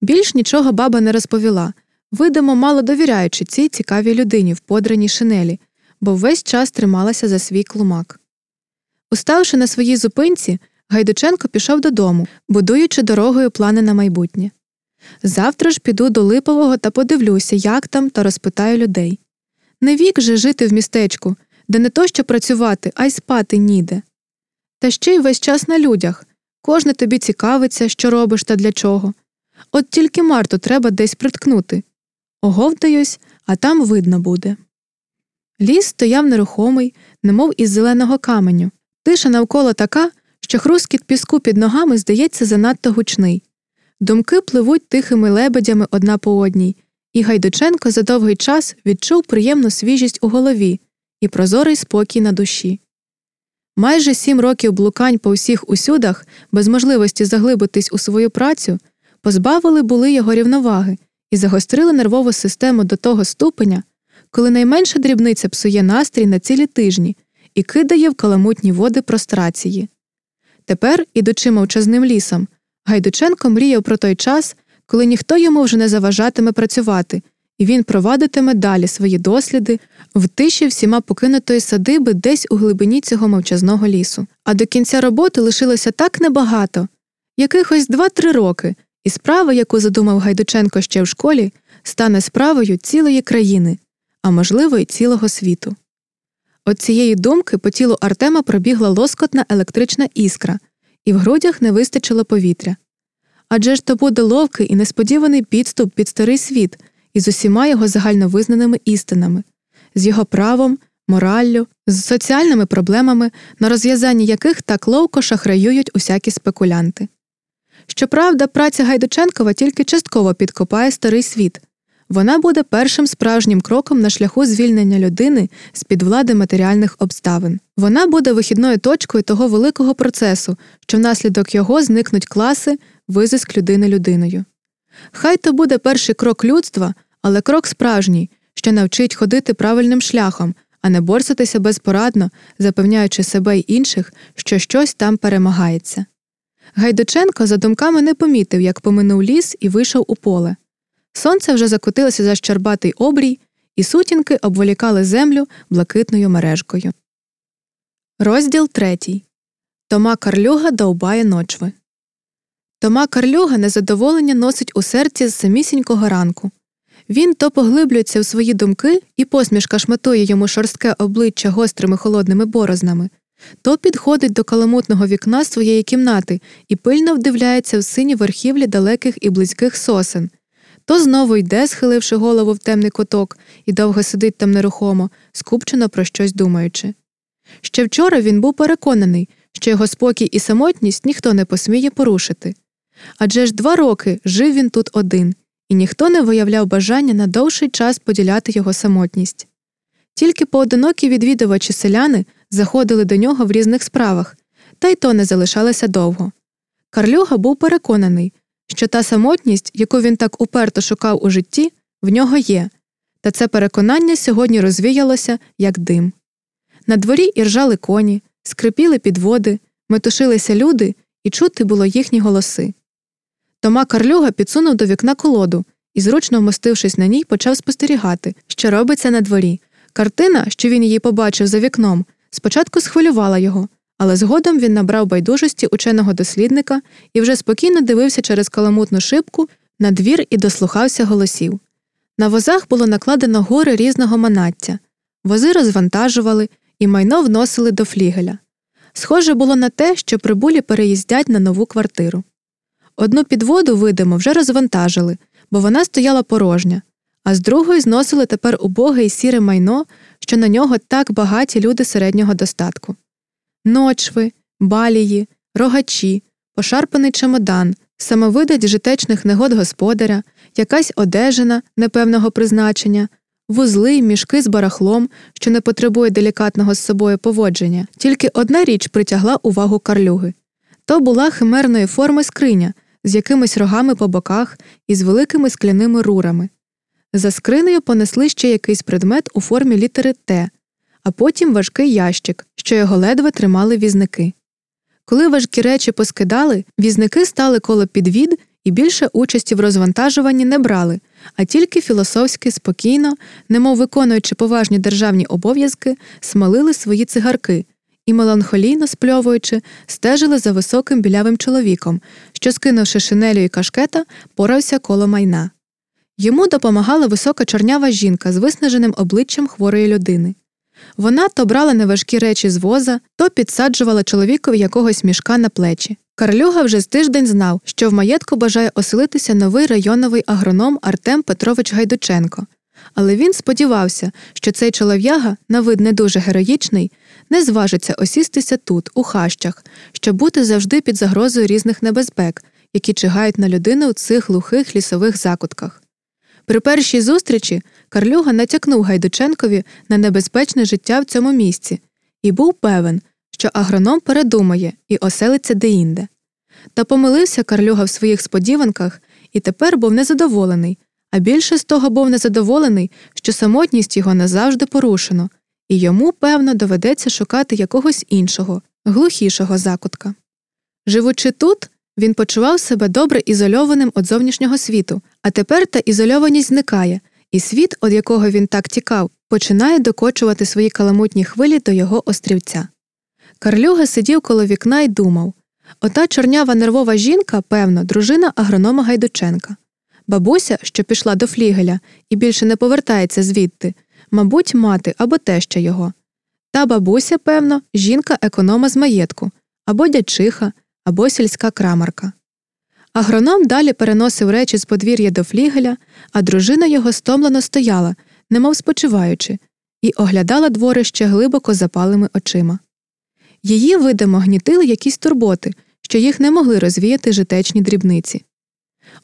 Більш нічого баба не розповіла, видимо, мало довіряючи цій цікавій людині в подраній шинелі, бо весь час трималася за свій клумак. Уставши на своїй зупинці, Гайдученко пішов додому, будуючи дорогою плани на майбутнє. Завтра ж піду до Липового та подивлюся, як там, та розпитаю людей. Не вік же жити в містечку, де не то що працювати, а й спати ніде. Та ще й весь час на людях кожне тобі цікавиться, що робиш та для чого. От тільки Марту треба десь приткнути. Оговтаюсь, а там видно буде. Ліс стояв нерухомий, немов із зеленого каменю. Тиша навколо така, що хрускіт піску під ногами здається занадто гучний. Думки пливуть тихими лебедями одна по одній, і Гайдученко за довгий час відчув приємну свіжість у голові і прозорий спокій на душі. Майже сім років блукань по всіх усюдах, без можливості заглибитись у свою працю, позбавили були його рівноваги і загострили нервову систему до того ступеня, коли найменша дрібниця псує настрій на цілі тижні і кидає в каламутні води прострації. Тепер, ідучи мовчазним лісом, Гайдученко мріяв про той час, коли ніхто йому вже не заважатиме працювати, і він провадитиме далі свої досліди в тиші всіма покинутої садиби десь у глибині цього мовчазного лісу. А до кінця роботи лишилося так небагато якихось два-три роки, і справа, яку задумав Гайдученко ще в школі, стане справою цілої країни, а можливо, й цілого світу. От цієї думки по тілу Артема пробігла лоскотна електрична іскра, і в грудях не вистачило повітря. Адже ж то буде ловкий і несподіваний підступ під старий світ із усіма його загальновизнаними істинами, з його правом, мораллю, з соціальними проблемами, на розв'язанні яких так ловко шахраюють усякі спекулянти. Щоправда, праця Гайдученкова тільки частково підкопає старий світ вона буде першим справжнім кроком на шляху звільнення людини з під влади матеріальних обставин. Вона буде вихідною точкою того великого процесу, що внаслідок його зникнуть класи, визиск людини людиною. Хай то буде перший крок людства, але крок справжній, що навчить ходити правильним шляхом, а не борсатися безпорадно, запевняючи себе й інших, що щось там перемагається. Гайдученко за думками не помітив, як поминув ліс і вийшов у поле. Сонце вже закотилося за щербатий обрій, і сутінки обволікали землю блакитною мережкою. Розділ третій. Тома Карлюга довбає ночви. Тома Карлюга незадоволення носить у серці з самісінького ранку. Він то поглиблюється в свої думки, і посмішка шматує йому шорстке обличчя гострими холодними борознами, то підходить до каламутного вікна своєї кімнати і пильно вдивляється в сині верхівлі далеких і близьких сосен, то знову йде, схиливши голову в темний куток, і довго сидить там нерухомо, скупчено про щось думаючи. Ще вчора він був переконаний, що його спокій і самотність ніхто не посміє порушити. Адже ж два роки жив він тут один, і ніхто не виявляв бажання на довший час поділяти його самотність. Тільки поодинокі відвідувачі селяни заходили до нього в різних справах, та й то не залишалися довго. Карлюга був переконаний, що та самотність, яку він так уперто шукав у житті, в нього є, та це переконання сьогодні розвіялося, як дим. На дворі іржали коні, скрипіли підводи, метушилися люди, і чути було їхні голоси. Тома Карлюга підсунув до вікна колоду і, зручно вмостившись на ній, почав спостерігати, що робиться на дворі. Картина, що він її побачив за вікном, спочатку схвилювала його, але згодом він набрав байдужості ученого дослідника і вже спокійно дивився через каламутну шибку на двір і дослухався голосів. На возах було накладено гори різного манаття, вози розвантажували і майно вносили до флігеля. Схоже було на те, що прибулі переїздять на нову квартиру. Одну підводу, видимо, вже розвантажили, бо вона стояла порожня, а з другої зносили тепер убоге і сіре майно, що на нього так багаті люди середнього достатку ночви, балії, рогачі, пошарпаний чемодан, самовидать житечних негод господаря, якась одежина непевного призначення, вузли, мішки з барахлом, що не потребує делікатного з собою поводження. Тільки одна річ притягла увагу карлюги то була химерної форми скриня з якимись рогами по боках і з великими скляними рурами. За скринею понесли ще якийсь предмет у формі літери Т, а потім важкий ящик, що його ледве тримали візники. Коли важкі речі поскидали, візники стали коло підвід і більше участі в розвантажуванні не брали, а тільки філософськи, спокійно, немов виконуючи поважні державні обов'язки, смалили свої цигарки і, меланхолійно спльовуючи, стежили за високим білявим чоловіком, що, скинувши шинелю і кашкета, порався коло майна. Йому допомагала висока чорнява жінка з виснаженим обличчям хворої людини. Вона то брала неважкі речі з воза, то підсаджувала чоловікові якогось мішка на плечі. Карлюга вже з тиждень знав, що в маєтку бажає оселитися новий районовий агроном Артем Петрович Гайдученко. Але він сподівався, що цей чолов'яга, на вид не дуже героїчний, не зважиться осістися тут, у хащах, щоб бути завжди під загрозою різних небезпек, які чигають на людину у цих глухих лісових закутках. При першій зустрічі Карлюга натякнув Гайдученкові на небезпечне життя в цьому місці і був певен, що агроном передумає і оселиться деінде. Та помилився Карлюга в своїх сподіванках і тепер був незадоволений, а більше з того був незадоволений, що самотність його назавжди порушено, і йому, певно, доведеться шукати якогось іншого, глухішого закутка. Живучи тут, він почував себе добре ізольованим від зовнішнього світу, а тепер та ізольованість зникає, і світ, від якого він так тікав, починає докочувати свої каламутні хвилі до його острівця. Карлюга сидів коло вікна і думав ота чорнява нервова жінка, певно, дружина агронома Гайдученка. Бабуся, що пішла до флігеля і більше не повертається звідти, мабуть, мати або теща його. Та бабуся, певно, жінка економа з маєтку, або дячиха, або сільська крамарка. Агроном далі переносив речі з подвір'я до флігеля, а дружина його стомлено стояла, немов спочиваючи, і оглядала дворище глибоко запалими очима. Її, видимо, гнітили якісь турботи, що їх не могли розвіяти житечні дрібниці.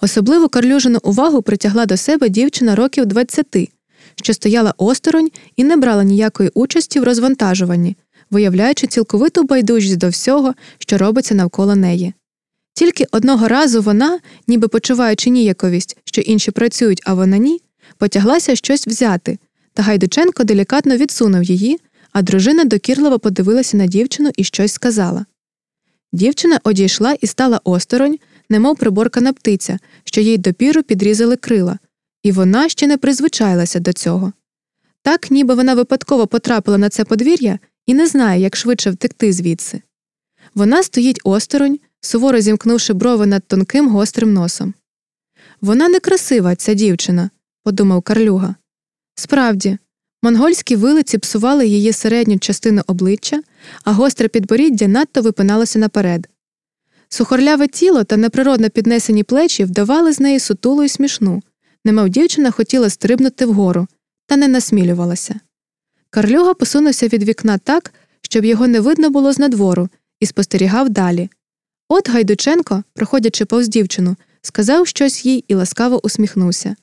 Особливо карлюжину увагу притягла до себе дівчина років 20, що стояла осторонь і не брала ніякої участі в розвантажуванні, виявляючи цілковиту байдужість до всього, що робиться навколо неї. Тільки одного разу вона, ніби почуваючи ніяковість, що інші працюють, а вона ні, потяглася щось взяти, та Гайдученко делікатно відсунув її, а дружина докірливо подивилася на дівчину і щось сказала. Дівчина одійшла і стала осторонь, немов приборкана птиця, що їй допіру підрізали крила, і вона ще не призвичайлася до цього. Так, ніби вона випадково потрапила на це подвір'я і не знає, як швидше втекти звідси. Вона стоїть осторонь, суворо зімкнувши брови над тонким гострим носом. Вона некрасива, ця дівчина, подумав Карлюга. Справді, монгольські вилиці псували її середню частину обличчя, а гостре підборіддя надто випиналося наперед. Сухорляве тіло та неприродно піднесені плечі вдавали з неї сутулу й смішну, немов дівчина хотіла стрибнути вгору, та не насмілювалася. Карлюга посунувся від вікна так, щоб його не видно було з надвору, і спостерігав далі. От Гайдученко, проходячи повз дівчину, сказав щось їй і ласкаво усміхнувся.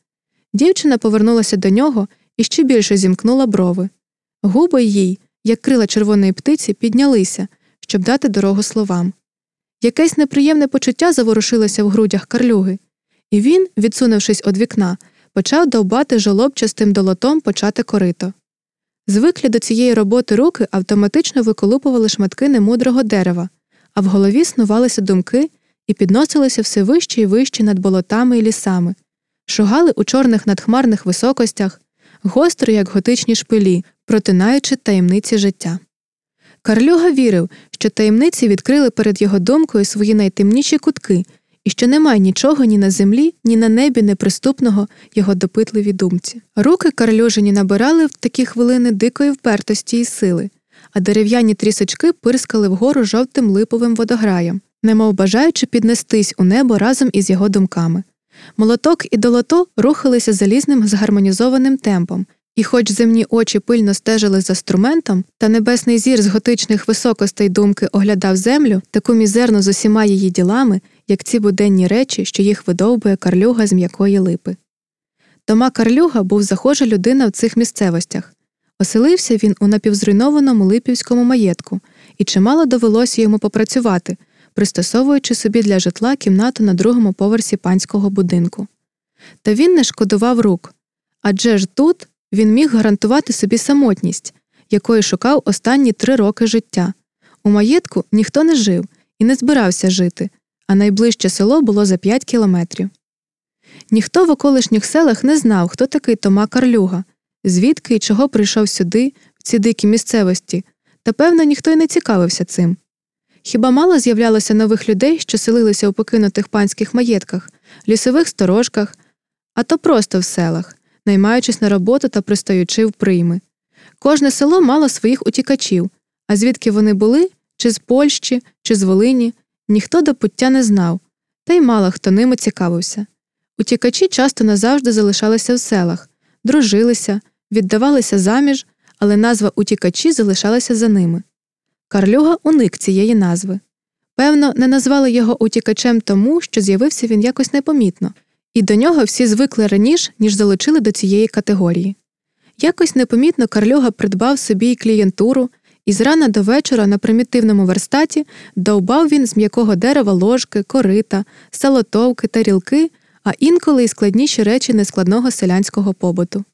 Дівчина повернулася до нього і ще більше зімкнула брови. Губи їй, як крила червоної птиці, піднялися, щоб дати дорогу словам. Якесь неприємне почуття заворушилося в грудях карлюги, і він, відсунувшись від вікна, почав довбати жолобчастим долотом почати корито. Звиклі до цієї роботи руки автоматично виколупували шматки немудрого дерева, а в голові снувалися думки і підносилися все вище і вище над болотами і лісами, шугали у чорних надхмарних високостях, гостро, як готичні шпилі, протинаючи таємниці життя. Карлюга вірив, що таємниці відкрили перед його думкою свої найтемніші кутки, і що немає нічого ні на землі, ні на небі неприступного його допитливій думці. Руки карлюжені набирали в такі хвилини дикої впертості і сили, а дерев'яні трісочки пирскали вгору жовтим липовим водограєм, немов бажаючи піднестись у небо разом із його думками. Молоток і долото рухалися залізним згармонізованим темпом, і, хоч земні очі пильно стежили за струментом, та небесний зір з готичних високостей думки оглядав землю, таку мізерну з усіма її ділами, як ці буденні речі, що їх видовбує карлюга з м'якої липи. Тома Карлюга був захожа людина в цих місцевостях. Оселився він у напівзруйнованому липівському маєтку, і чимало довелося йому попрацювати, пристосовуючи собі для житла кімнату на другому поверсі панського будинку. Та він не шкодував рук адже ж тут він міг гарантувати собі самотність, якої шукав останні три роки життя. У маєтку ніхто не жив і не збирався жити, а найближче село було за 5 кілометрів. Ніхто в околишніх селах не знав, хто такий Тома Карлюга, звідки і чого прийшов сюди, в ці дикі місцевості, та, певно, ніхто й не цікавився цим. Хіба мало з'являлося нових людей, що селилися у покинутих панських маєтках, лісових сторожках, а то просто в селах, наймаючись на роботу та пристаючи в прийми. Кожне село мало своїх утікачів, а звідки вони були, чи з Польщі, чи з Волині, ніхто до пуття не знав, та й мало хто ними цікавився. Утікачі часто назавжди залишалися в селах, дружилися, віддавалися заміж, але назва утікачі залишалася за ними. Карлюга уник цієї назви. Певно, не назвали його утікачем тому, що з'явився він якось непомітно, і до нього всі звикли раніше, ніж залучили до цієї категорії. Якось непомітно Карлюга придбав собі й клієнтуру, і з рана до вечора на примітивному верстаті довбав він з м'якого дерева ложки, корита, салотовки, тарілки, а інколи й складніші речі нескладного селянського побуту.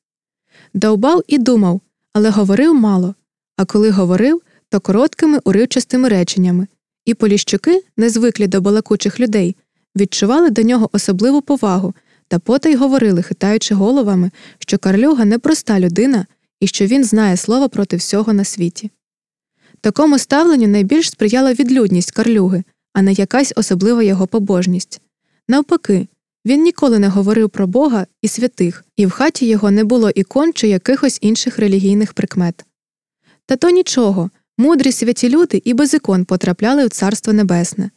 Довбав і думав, але говорив мало, а коли говорив, то короткими уривчастими реченнями, і поліщуки, незвиклі до балакучих людей, відчували до нього особливу повагу та потай говорили, хитаючи головами, що Карлюга непроста людина і що він знає слово проти всього на світі. Такому ставленню найбільш сприяла відлюдність Карлюги, а не якась особлива його побожність. Навпаки, він ніколи не говорив про Бога і святих, і в хаті його не було ікон чи якихось інших релігійних прикмет. Та то нічого, мудрі святі люди і без ікон потрапляли в Царство Небесне.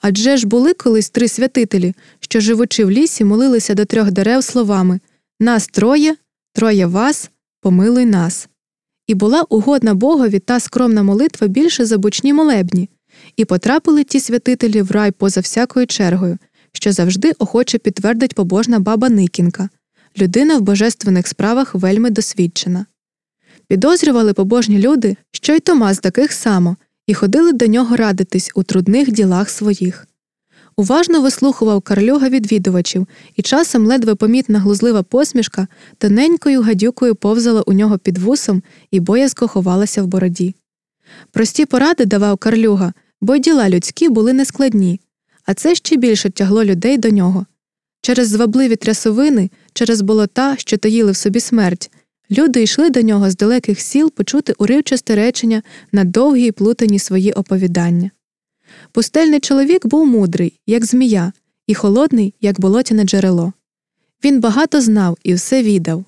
Адже ж були колись три святителі, що, живучи в лісі, молилися до трьох дерев словами Нас троє, троє вас, помилуй нас. І була угодна Богові та скромна молитва більше за бучні молебні, і потрапили ті святителі в рай поза всякою чергою, що завжди охоче підтвердить побожна баба Никінка, людина в божественних справах вельми досвідчена. Підозрювали побожні люди, що й Томас таких само, і ходили до нього радитись у трудних ділах своїх. Уважно вислухував Карлюга відвідувачів, і часом ледве помітна глузлива посмішка тоненькою гадюкою повзала у нього під вусом і боязко ховалася в бороді. Прості поради давав Карлюга, бо й діла людські були нескладні, а це ще більше тягло людей до нього. Через звабливі трясовини, через болота, що таїли в собі смерть, люди йшли до нього з далеких сіл почути уривчасте речення на довгі й плутані свої оповідання. Пустельний чоловік був мудрий, як змія, і холодний, як болотяне джерело. Він багато знав і все віддав.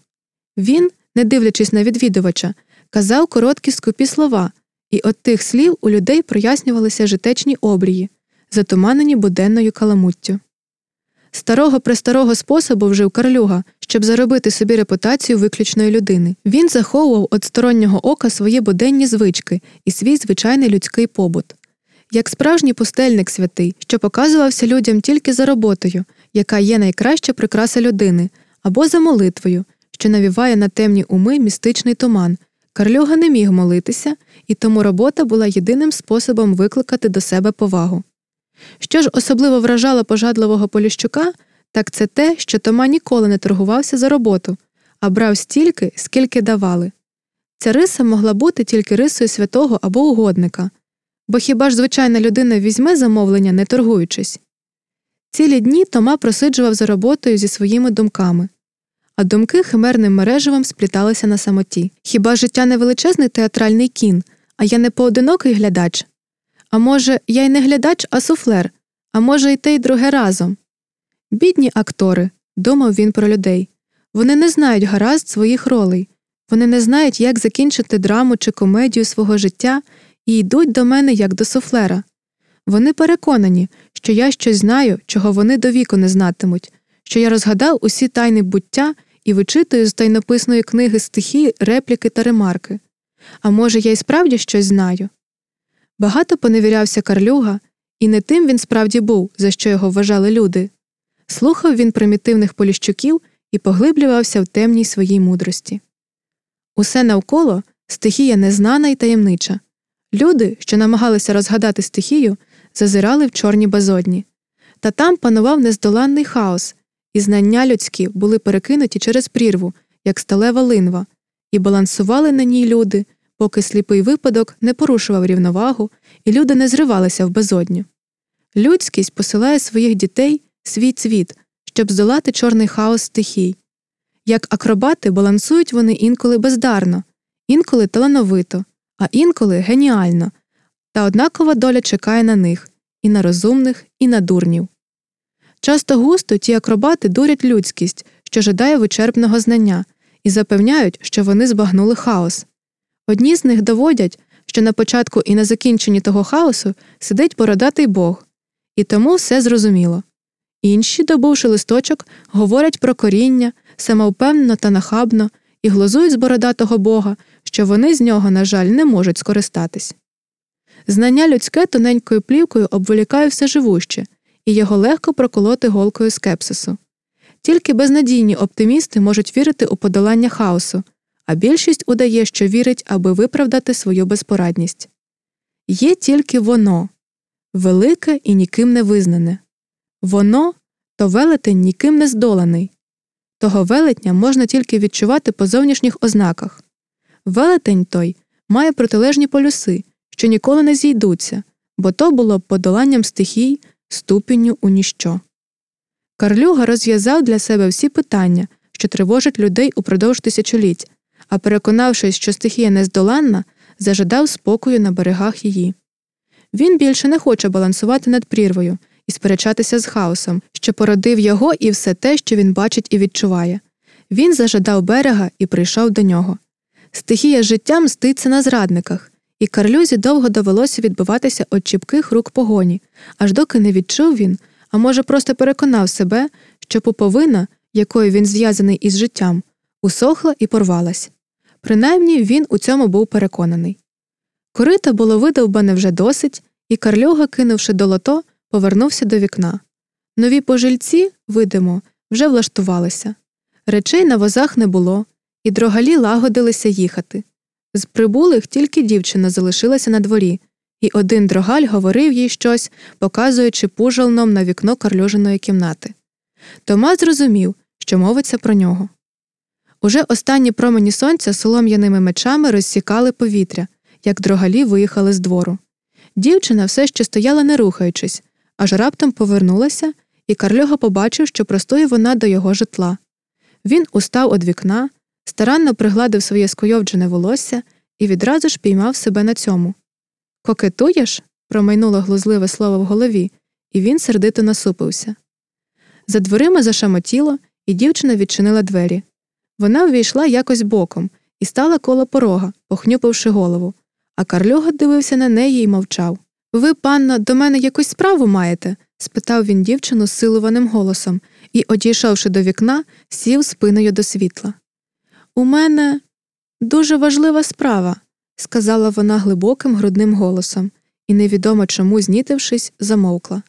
Він, не дивлячись на відвідувача, казав короткі скупі слова, і от тих слів у людей прояснювалися житечні обрії, затуманені буденною каламуттю. Старого престарого способу вжив Карлюга, щоб заробити собі репутацію виключної людини. Він заховував від стороннього ока свої буденні звички і свій звичайний людський побут. Як справжній пустельник святий, що показувався людям тільки за роботою, яка є найкраща прикраса людини, або за молитвою, що навіває на темні уми містичний туман. Карлюга не міг молитися, і тому робота була єдиним способом викликати до себе повагу. Що ж особливо вражало пожадливого Поліщука, так це те, що Тома ніколи не торгувався за роботу, а брав стільки, скільки давали. Ця риса могла бути тільки рисою святого або угодника, бо хіба ж звичайна людина візьме замовлення, не торгуючись? Цілі дні Тома просиджував за роботою зі своїми думками, а думки химерним мережевом спліталися на самоті. Хіба життя не величезний театральний кін, а я не поодинокий глядач? А може, я й не глядач, а суфлер, а може, й те й друге разом. Бідні актори, думав він про людей. Вони не знають гаразд своїх ролей, вони не знають, як закінчити драму чи комедію свого життя і йдуть до мене як до суфлера. Вони переконані, що я щось знаю, чого вони до віку не знатимуть, що я розгадав усі тайни буття і вичитую з тайнописної книги стихії, репліки та ремарки. А може, я й справді щось знаю. Багато поневірявся Карлюга, і не тим він справді був, за що його вважали люди. Слухав він примітивних поліщуків і поглиблювався в темній своїй мудрості. Усе навколо стихія незнана і таємнича. Люди, що намагалися розгадати стихію, зазирали в чорні базодні. Та там панував нездоланний хаос, і знання людські були перекинуті через прірву, як сталева линва, і балансували на ній люди, поки сліпий випадок не порушував рівновагу, і люди не зривалися в безодню. Людськість посилає своїх дітей свій цвіт, щоб здолати чорний хаос стихій. Як акробати балансують вони інколи бездарно, інколи талановито, а інколи геніально, та однакова доля чекає на них і на розумних, і на дурнів. Часто густо ті акробати дурять людськість, що жадає вичерпного знання, і запевняють, що вони збагнули хаос. Одні з них доводять, що на початку і на закінченні того хаосу сидить бородатий Бог, і тому все зрозуміло. Інші, добувши листочок, говорять про коріння, самовпевнено та нахабно, і глузують з бородатого Бога, що вони з нього, на жаль, не можуть скористатись. Знання людське тоненькою плівкою обволікає все живуще, і його легко проколоти голкою скепсису. Тільки безнадійні оптимісти можуть вірити у подолання хаосу, а більшість удає, що вірить, аби виправдати свою безпорадність. Є тільки воно велике і ніким не визнане. Воно то велетень ніким не здоланий. Того велетня можна тільки відчувати по зовнішніх ознаках. Велетень той має протилежні полюси, що ніколи не зійдуться, бо то було подоланням стихій, ступінню у ніщо. Карлюга розв'язав для себе всі питання, що тривожать людей упродовж тисячоліть, а переконавшись, що стихія нездоланна, зажадав спокою на берегах її. Він більше не хоче балансувати над прірвою і сперечатися з хаосом, що породив його і все те, що він бачить і відчуває. Він зажадав берега і прийшов до нього. Стихія життя мститься на зрадниках, і Карлюзі довго довелося відбиватися від чіпких рук погоні, аж доки не відчув він, а може, просто переконав себе, що пуповина, якою він зв'язаний із життям, усохла і порвалась. Принаймні він у цьому був переконаний. Корита було видовбане вже досить, і Карлюга, кинувши долото, повернувся до вікна. Нові пожильці, видимо, вже влаштувалися. Речей на возах не було, і дрогалі лагодилися їхати. З прибулих тільки дівчина залишилася на дворі, і один дрогаль говорив їй щось, показуючи пужалном на вікно карльоженої кімнати. Тома зрозумів, що мовиться про нього. Уже останні промені сонця солом'яними мечами розсікали повітря, як дрогалі виїхали з двору. Дівчина все ще стояла, не рухаючись, аж раптом повернулася, і Карльога побачив, що простоє вона до його житла. Він устав од вікна, старанно пригладив своє скойовджене волосся і відразу ж піймав себе на цьому. Кокетуєш? промайнуло глузливе слово в голові, і він сердито насупився. За дверима зашамотіло, і дівчина відчинила двері. Вона ввійшла якось боком і стала коло порога, похнюпивши голову, а Карлюга дивився на неї і мовчав. Ви, панно, до мене якусь справу маєте? спитав він дівчину силуваним голосом і, одійшовши до вікна, сів спиною до світла. У мене дуже важлива справа, сказала вона глибоким грудним голосом, і, невідомо чому, знітившись, замовкла.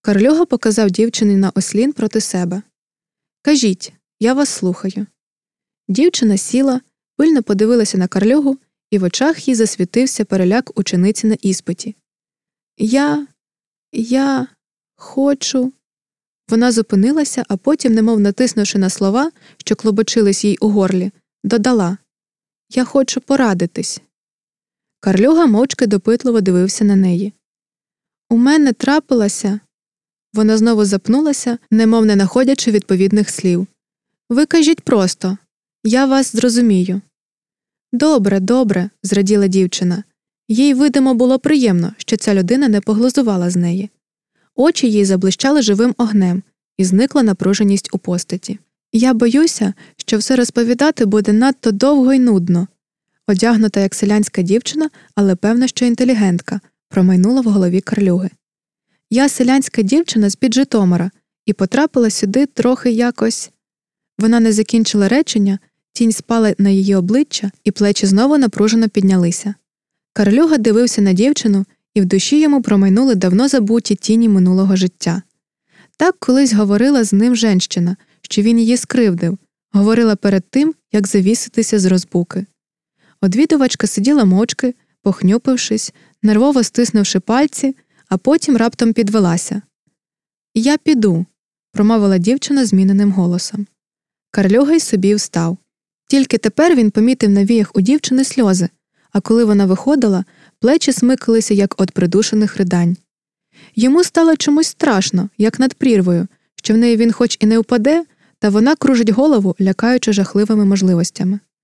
Карлюга показав дівчині на ослін проти себе. Кажіть, я вас слухаю. Дівчина сіла, пильно подивилася на Карлюгу, і в очах їй засвітився переляк учениці на іспиті. Я, я хочу. Вона зупинилася, а потім, немов натиснувши на слова, що клобочились їй у горлі, додала Я хочу порадитись. Карлюга мовчки допитливо дивився на неї. У мене трапилася. Вона знову запнулася, немов не находячи відповідних слів. Ви кажіть просто я вас зрозумію. Добре, добре, зраділа дівчина. Їй, видимо, було приємно, що ця людина не поглузувала з неї. Очі їй заблищали живим огнем, і зникла напруженість у постаті. Я боюся, що все розповідати буде надто довго й нудно. Одягнута як селянська дівчина, але певна, що інтелігентка, промайнула в голові карлюги. Я селянська дівчина з під Житомира і потрапила сюди трохи якось. Вона не закінчила речення, тінь спала на її обличчя, і плечі знову напружено піднялися. Карлюга дивився на дівчину, і в душі йому промайнули давно забуті тіні минулого життя. Так колись говорила з ним женщина, що він її скривдив, говорила перед тим, як завіситися з розбуки. Одвідувачка сиділа мовчки, похнюпившись, нервово стиснувши пальці, а потім раптом підвелася. Я піду, промовила дівчина зміненим голосом. Карлюга й собі встав. Тільки тепер він помітив на віях у дівчини сльози, а коли вона виходила, плечі смикалися, як от придушених ридань. Йому стало чомусь страшно, як над прірвою, що в неї він хоч і не впаде, та вона кружить голову, лякаючи жахливими можливостями.